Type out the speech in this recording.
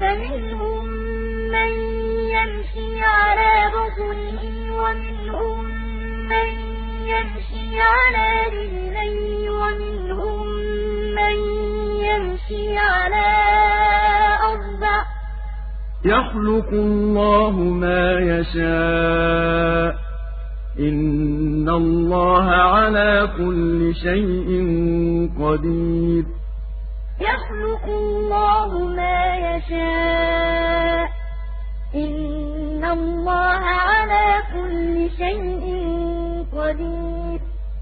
فَمِنْهُم مَّن يَمْشِي عَلَىٰ بَطْنِهِ وَمِنْهُم مَّن يَمْشِي عَلَىٰ رِجْلَيْنِ وَمِنْهُم مَّن يَمْشِي عَلَىٰ أَرْبَعٍ ۚ يَخْلُقُ اللَّهُ مَا يَشَاءُ ۚ إِنَّ اللَّهَ عَلَىٰ كُلِّ شَيْءٍ قَدِيرٌ يَخْلُقُ اللَّهُ مَا يَشَاءُ ۚ إِنَّ اللَّهَ عَلَىٰ كُلِّ شَيْءٍ قَدِيرٌ